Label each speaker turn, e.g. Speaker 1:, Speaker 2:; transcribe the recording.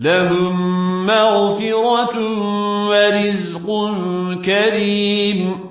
Speaker 1: لهم مغفرة ورزق كريم.